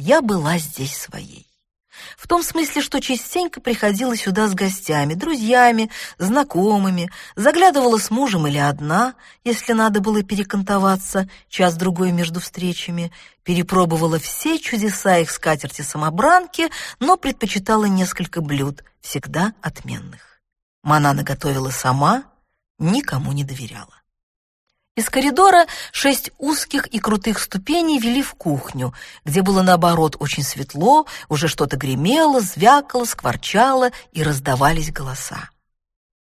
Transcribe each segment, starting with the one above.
Я была здесь своей. В том смысле, что частенько приходила сюда с гостями, друзьями, знакомыми, заглядывала с мужем или одна, если надо было перекантоваться час-другой между встречами, перепробовала все чудеса их скатерти-самобранки, но предпочитала несколько блюд, всегда отменных. Манана готовила сама, никому не доверяла. Из коридора шесть узких и крутых ступеней вели в кухню, где было, наоборот, очень светло, уже что-то гремело, звякало, скворчало и раздавались голоса.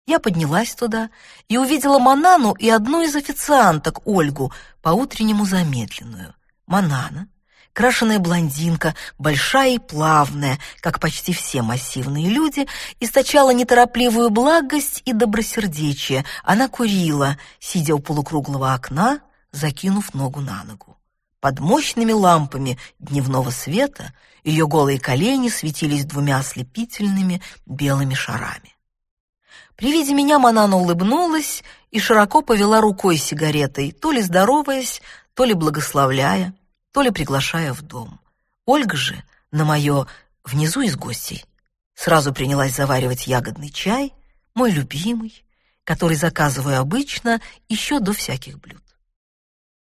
Я поднялась туда и увидела Манану и одну из официанток, Ольгу, по-утреннему замедленную. Манана крашеная блондинка, большая и плавная, как почти все массивные люди, источала неторопливую благость и добросердечие. Она курила, сидя у полукруглого окна, закинув ногу на ногу. Под мощными лампами дневного света ее голые колени светились двумя ослепительными белыми шарами. При виде меня Манана улыбнулась и широко повела рукой сигаретой, то ли здороваясь, то ли благословляя то ли приглашая в дом. Ольга же на мое «внизу из гостей» сразу принялась заваривать ягодный чай, мой любимый, который заказываю обычно еще до всяких блюд.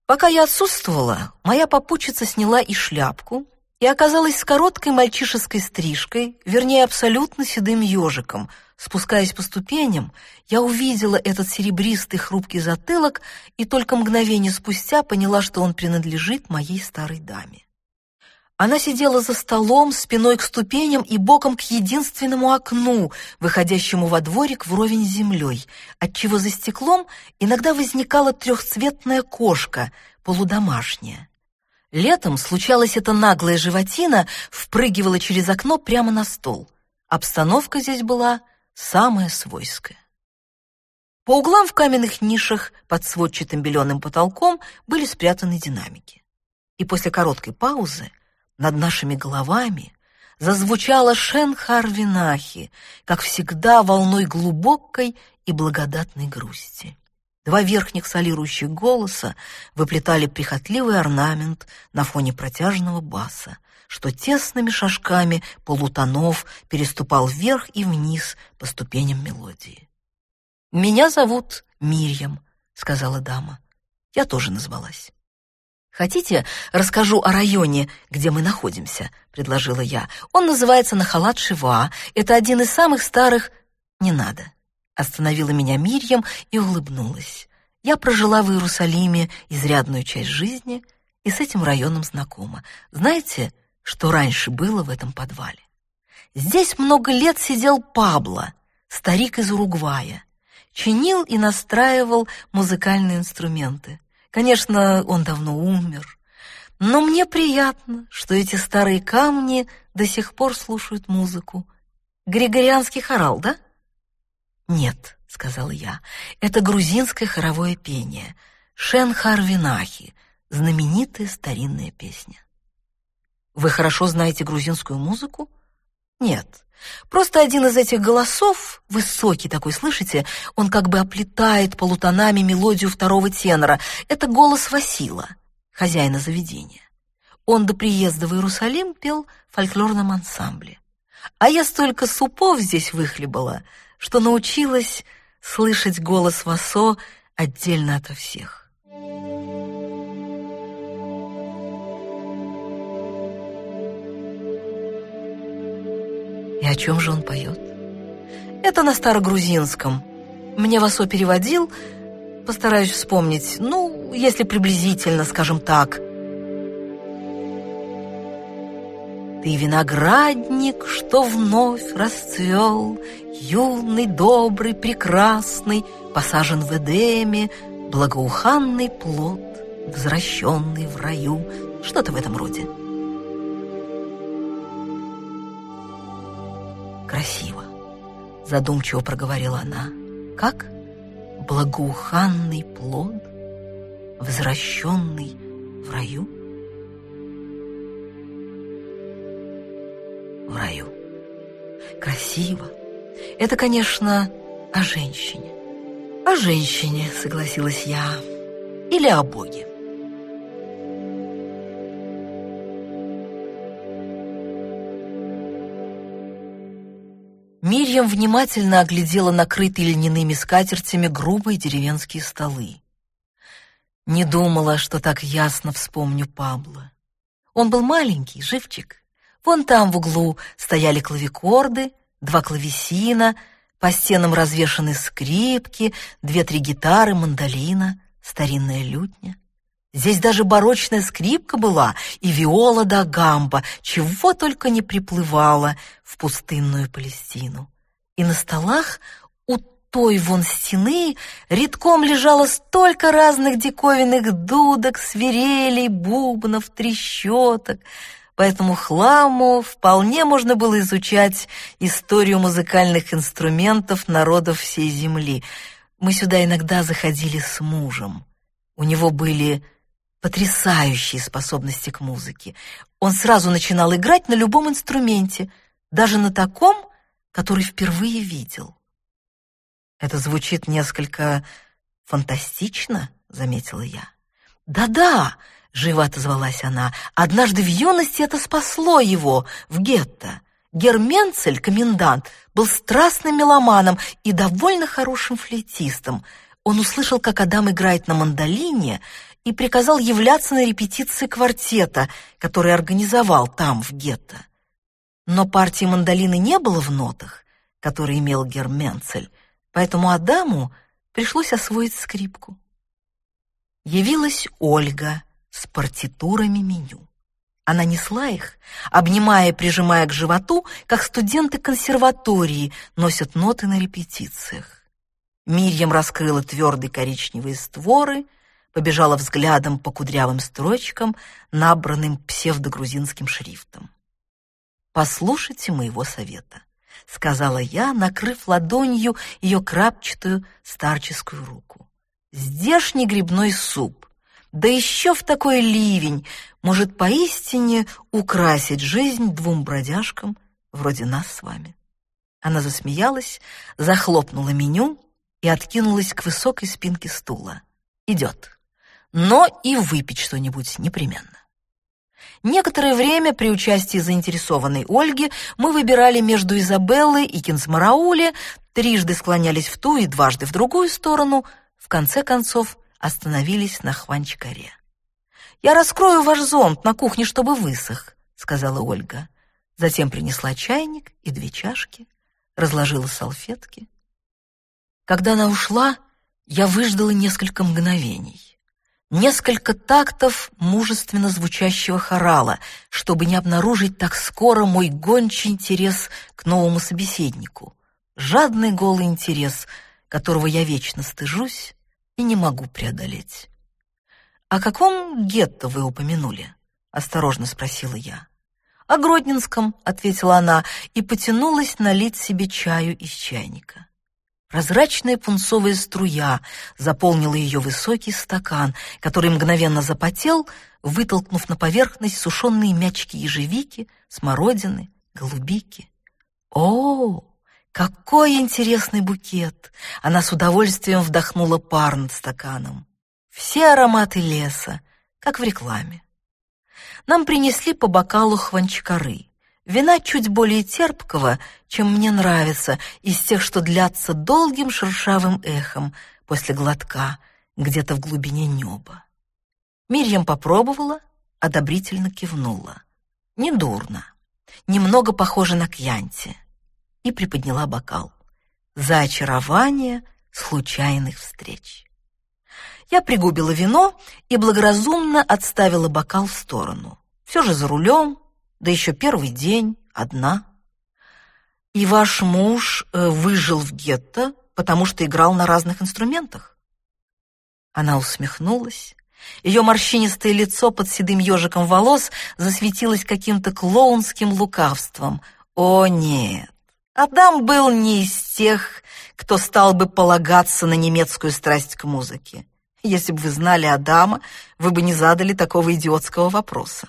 Пока я отсутствовала, моя попутчица сняла и шляпку, и оказалась с короткой мальчишеской стрижкой, вернее, абсолютно седым ежиком. Спускаясь по ступеням, я увидела этот серебристый хрупкий затылок и только мгновение спустя поняла, что он принадлежит моей старой даме. Она сидела за столом, спиной к ступеням и боком к единственному окну, выходящему во дворик вровень с землей, отчего за стеклом иногда возникала трехцветная кошка, полудомашняя. Летом случалось эта наглая животина впрыгивала через окно прямо на стол. Обстановка здесь была самая свойская. По углам в каменных нишах под сводчатым беленым потолком были спрятаны динамики. И после короткой паузы над нашими головами зазвучала Шен Харвинахи, как всегда волной глубокой и благодатной грусти. Два верхних солирующих голоса выплетали прихотливый орнамент на фоне протяжного баса, что тесными шажками полутонов переступал вверх и вниз по ступеням мелодии. «Меня зовут Мирьям», — сказала дама. Я тоже назвалась. «Хотите, расскажу о районе, где мы находимся?» — предложила я. «Он называется Нахалат-Шива. Это один из самых старых...» «Не надо», Остановила меня Мирьям и улыбнулась. Я прожила в Иерусалиме изрядную часть жизни и с этим районом знакома. Знаете, что раньше было в этом подвале? Здесь много лет сидел Пабло, старик из Уругвая. Чинил и настраивал музыкальные инструменты. Конечно, он давно умер. Но мне приятно, что эти старые камни до сих пор слушают музыку. Григорианский хорал, да? «Нет», — сказала я, — «это грузинское хоровое пение, Шенхар-Винахи, знаменитая старинная песня». «Вы хорошо знаете грузинскую музыку?» «Нет, просто один из этих голосов, высокий такой, слышите, он как бы оплетает полутонами мелодию второго тенора. Это голос Васила, хозяина заведения. Он до приезда в Иерусалим пел в фольклорном ансамбле. А я столько супов здесь выхлебала, что научилась слышать голос Васо отдельно ото всех. И о чем же он поет? Это на старогрузинском. Мне Васо переводил, постараюсь вспомнить, ну, если приблизительно, скажем так – Ты виноградник, что вновь расцвел, Юный, добрый, прекрасный, Посажен в Эдеме, Благоуханный плод, Возвращенный в раю. Что-то в этом роде. Красиво, задумчиво проговорила она. Как? Благоуханный плод, Возвращенный в раю? в раю. Красиво. Это, конечно, о женщине. О женщине, согласилась я. Или о Боге. Мирьям внимательно оглядела накрытые льняными скатертями грубые деревенские столы. Не думала, что так ясно вспомню Пабло. Он был маленький, живчик. Вон там в углу стояли клавикорды, два клавесина, по стенам развешаны скрипки, две-три гитары, мандолина, старинная лютня. Здесь даже барочная скрипка была и виола да гамба, чего только не приплывало в пустынную Палестину. И на столах у той вон стены редком лежало столько разных диковинных дудок, свирелей, бубнов, трещоток. По этому хламу вполне можно было изучать историю музыкальных инструментов народов всей земли. Мы сюда иногда заходили с мужем. У него были потрясающие способности к музыке. Он сразу начинал играть на любом инструменте, даже на таком, который впервые видел. Это звучит несколько фантастично, заметила я. Да-да, живо отозвалась она. Однажды в юности это спасло его в гетто. Герменцель, комендант, был страстным меломаном и довольно хорошим флейтистом. Он услышал, как Адам играет на мандолине, и приказал являться на репетиции квартета, который организовал там, в гетто. Но партии мандолины не было в нотах, которые имел Герменцель, поэтому Адаму пришлось освоить скрипку. Явилась Ольга с партитурами меню. Она несла их, обнимая и прижимая к животу, как студенты консерватории носят ноты на репетициях. Мирьям раскрыла твердые коричневые створы — побежала взглядом по кудрявым строчкам, набранным псевдогрузинским шрифтом. «Послушайте моего совета», — сказала я, накрыв ладонью ее крапчатую старческую руку. «Здешний грибной суп, да еще в такой ливень, может поистине украсить жизнь двум бродяжкам вроде нас с вами». Она засмеялась, захлопнула меню и откинулась к высокой спинке стула. «Идет» но и выпить что-нибудь непременно. Некоторое время при участии заинтересованной Ольги мы выбирали между Изабеллой и Кинсмараули, трижды склонялись в ту и дважды в другую сторону, в конце концов остановились на Хванчкаре. «Я раскрою ваш зонт на кухне, чтобы высох», — сказала Ольга. Затем принесла чайник и две чашки, разложила салфетки. Когда она ушла, я выждала несколько мгновений несколько тактов мужественно звучащего хорала, чтобы не обнаружить так скоро мой гончий интерес к новому собеседнику. Жадный голый интерес, которого я вечно стыжусь и не могу преодолеть. «О каком гетто вы упомянули?» — осторожно спросила я. «О Гродненском», — ответила она и потянулась налить себе чаю из чайника. Прозрачная пунцовая струя заполнила ее высокий стакан, который мгновенно запотел, вытолкнув на поверхность сушеные мячики ежевики, смородины, голубики. О, какой интересный букет! Она с удовольствием вдохнула пар над стаканом. Все ароматы леса, как в рекламе. Нам принесли по бокалу хванчкары. Вина чуть более терпкого, чем мне нравится, из тех, что длятся долгим шершавым эхом после глотка где-то в глубине неба. Мирьям попробовала, одобрительно кивнула. Недурно, немного похоже на кьянти. И приподняла бокал. За очарование случайных встреч. Я пригубила вино и благоразумно отставила бокал в сторону. Все же за рулем, да еще первый день, одна. И ваш муж э, выжил в гетто, потому что играл на разных инструментах? Она усмехнулась. Ее морщинистое лицо под седым ежиком волос засветилось каким-то клоунским лукавством. О, нет! Адам был не из тех, кто стал бы полагаться на немецкую страсть к музыке. Если бы вы знали Адама, вы бы не задали такого идиотского вопроса.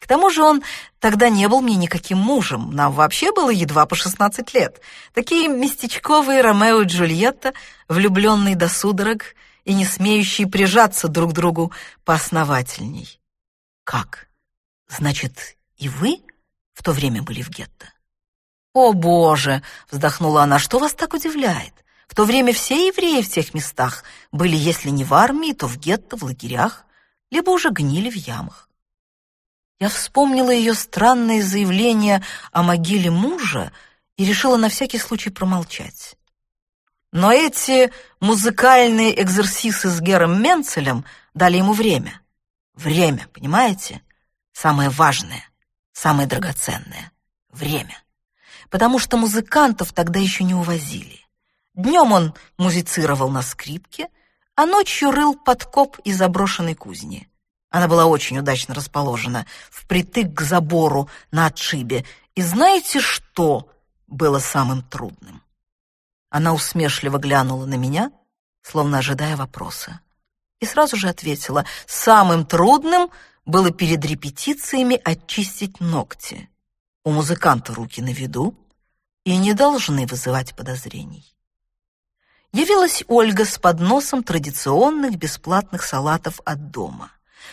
К тому же он тогда не был мне никаким мужем, нам вообще было едва по 16 лет. Такие местечковые Ромео и Джульетта, влюбленные до судорог и не смеющие прижаться друг к другу поосновательней. Как? Значит, и вы в то время были в гетто? «О, Боже!» — вздохнула она. «Что вас так удивляет? В то время все евреи в тех местах были, если не в армии, то в гетто, в лагерях, либо уже гнили в ямах. Я вспомнила ее странное заявление о могиле мужа и решила на всякий случай промолчать. Но эти музыкальные экзерсисы с Гером Менцелем дали ему время. Время, понимаете? Самое важное, самое драгоценное — время. Потому что музыкантов тогда еще не увозили. Днем он музицировал на скрипке, а ночью рыл подкоп из заброшенной кузни. Она была очень удачно расположена, впритык к забору на отшибе. И знаете, что было самым трудным? Она усмешливо глянула на меня, словно ожидая вопроса. И сразу же ответила, самым трудным было перед репетициями очистить ногти. У музыканта руки на виду и не должны вызывать подозрений явилась Ольга с подносом традиционных бесплатных салатов от дома.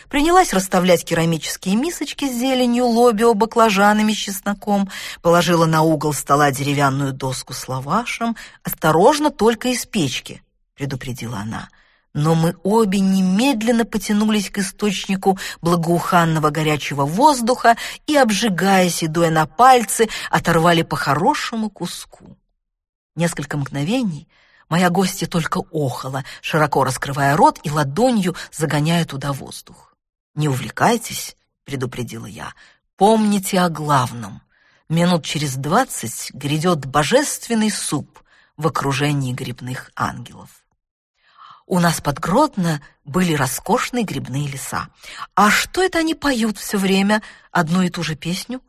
Принялась расставлять керамические мисочки с зеленью, лобио, баклажанами с чесноком, положила на угол стола деревянную доску с лавашем. «Осторожно, только из печки», — предупредила она. Но мы обе немедленно потянулись к источнику благоуханного горячего воздуха и, обжигаясь и дуя на пальцы, оторвали по хорошему куску. Несколько мгновений — Моя гостья только охала, широко раскрывая рот и ладонью загоняя туда воздух. «Не увлекайтесь», — предупредила я, — «помните о главном. Минут через двадцать грядет божественный суп в окружении грибных ангелов». У нас под Гродно были роскошные грибные леса. А что это они поют все время одну и ту же песню?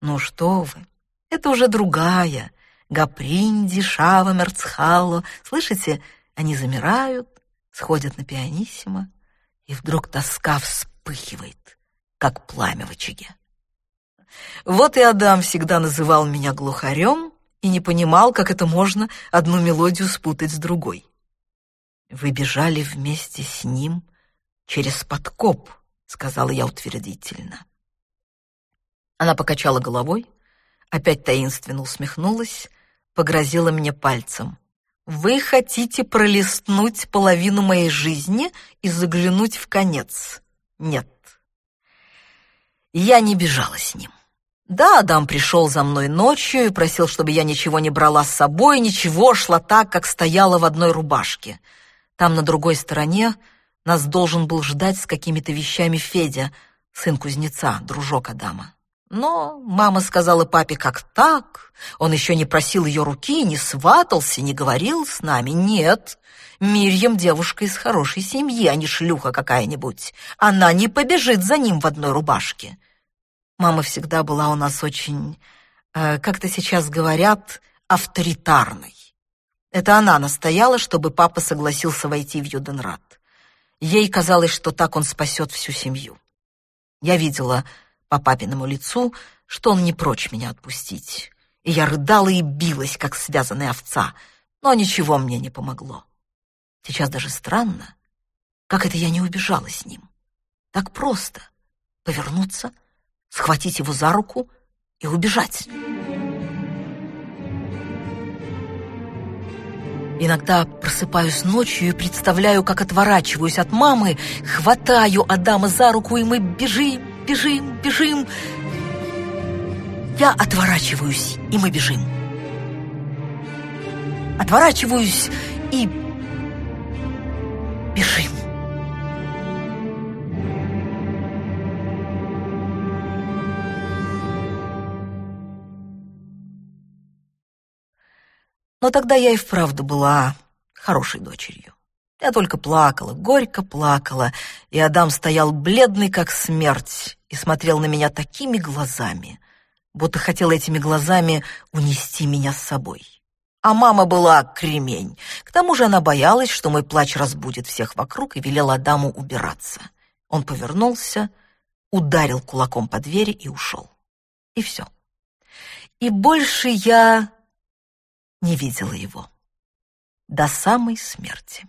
Ну что вы, это уже другая, Гапринди, Шава, Мерцхало. Слышите, они замирают, сходят на пианиссимо, и вдруг тоска вспыхивает, как пламя в очаге. Вот и Адам всегда называл меня глухарем и не понимал, как это можно одну мелодию спутать с другой. «Вы бежали вместе с ним через подкоп», — сказала я утвердительно. Она покачала головой, опять таинственно усмехнулась, погрозила мне пальцем. «Вы хотите пролистнуть половину моей жизни и заглянуть в конец?» «Нет». Я не бежала с ним. Да, Адам пришел за мной ночью и просил, чтобы я ничего не брала с собой, ничего, шла так, как стояла в одной рубашке. Там, на другой стороне, нас должен был ждать с какими-то вещами Федя, сын кузнеца, дружок Адама. Но мама сказала папе, как так? Он еще не просил ее руки, не сватался, не говорил с нами. Нет, Мирьям девушка из хорошей семьи, а не шлюха какая-нибудь. Она не побежит за ним в одной рубашке. Мама всегда была у нас очень, э, как-то сейчас говорят, авторитарной. Это она настояла, чтобы папа согласился войти в Юденрат. Ей казалось, что так он спасет всю семью. Я видела по папиному лицу, что он не прочь меня отпустить. И я рыдала и билась, как связанная овца, но ничего мне не помогло. Сейчас даже странно, как это я не убежала с ним. Так просто повернуться, схватить его за руку и убежать. Иногда просыпаюсь ночью и представляю, как отворачиваюсь от мамы, хватаю Адама за руку, и мы бежим, бежим, бежим. Я отворачиваюсь, и мы бежим. Отворачиваюсь и бежим. Но тогда я и вправду была хорошей дочерью. Я только плакала, горько плакала, и Адам стоял бледный, как смерть, и смотрел на меня такими глазами, будто хотел этими глазами унести меня с собой. А мама была кремень. К тому же она боялась, что мой плач разбудит всех вокруг, и велела Адаму убираться. Он повернулся, ударил кулаком по двери и ушел. И все. И больше я не видела его. До самой смерти.